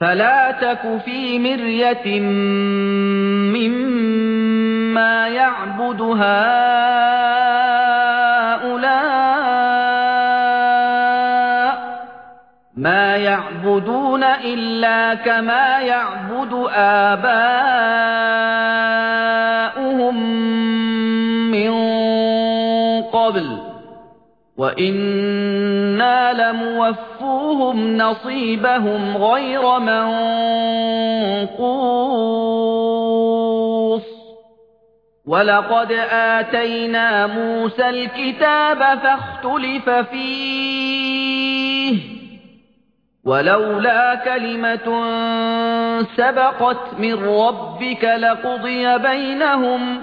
فلا تك في مرية مما يعبد هؤلاء ما يعبدون إلا كما يعبد آباؤهم وإنا لموفوهم نصيبهم غير منقوص ولقد آتينا موسى الكتاب فاختلف فيه ولولا كلمة سبقت من ربك لقضي بينهم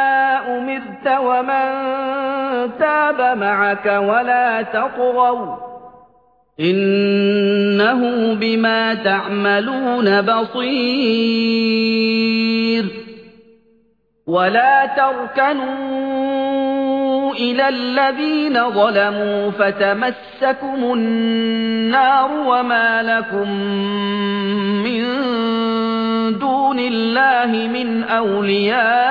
أمرت ومن تاب معك ولا تطغوا. إنه بما تعملون بصير. ولا تركنوا إلى الذين ظلموا فتمسكم النار وما لكم من دون الله من أولياء.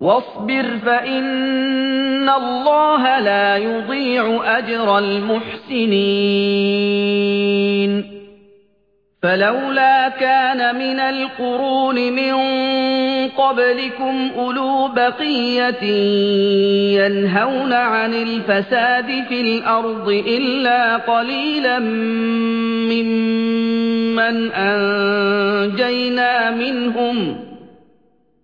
واصبر فإن الله لا يضيع أجر المحسنين. فلولا كان من القرون من قبلكم أولو بقية ينهون عن الفساد في الأرض إلا قليلا ممن أنجينا منهم